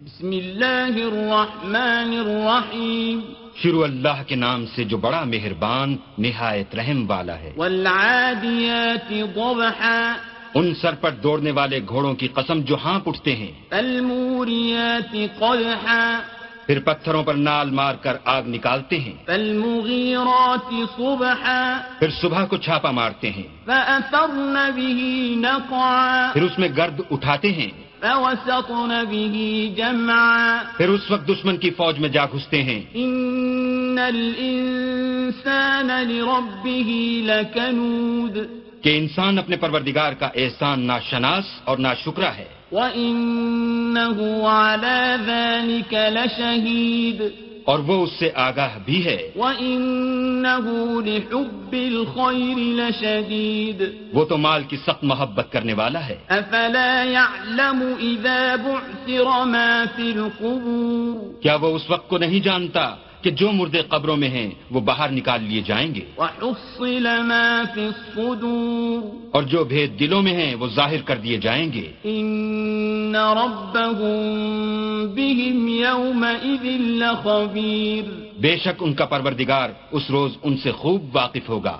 بسم اللہ الرحمن الرحیم۔ شروع اللہ کے نام سے جو بڑا مہربان نہایت رحم والا ہے۔ والعادیات ضبحا۔ ان سر پر دوڑنے والے گھوڑوں کی قسم جو ہانپ اٹھتے ہیں۔ فالموریات قدحا۔ پھر پتھروں پر نال مار کر آگ نکالتے ہیں۔ فالمغیرات صبحا۔ پھر صبح کو چھاپا مارتے ہیں۔ فأثرن به نقعا۔ پھر اس میں گرد اٹھاتے ہیں۔ فوسطن به جمعا. پھر اس وقت دشمن کی فوج میں جا گھستے ہیں۔ ان الانسان لربه لکنود. کہ انسان اپنے پروردگار کا احسان ناشناس اور ناشکرا ہے۔ وَإِنَّهُ عَلَى ذَلِكَ لَشَهِيدٌ. اور وہ اس سے آگاہ بھی ہے۔ وَإِنَّهُ لِحُبِّ الْخَيْرِ لَشَدِيدٌ۔ وہ تو مال کی سخت محبت کرنے والا ہے۔ أَفَلَا يَعْلَمُ إِذَا بُعْثِرَ مَا فِي الْقُبُورِ۔ کیا وہ اس وقت کو نہیں جانتا کہ جو مردے قبروں میں ہیں وہ باہر نکال لیے جائیں گے۔ وَحُصِّلَ مَا فِي الصُّدُورِ۔ اور جو بھید دلوں میں ہیں وہ ظاہر کر دیے جائیں گے۔ إِنَّ رَبَّهُم بِهِمْ يَوْمَئِذٍ لَخَبِيرٌ. بے شک ان کا پروردگار اس روز ان سے خوب واقف ہوگا۔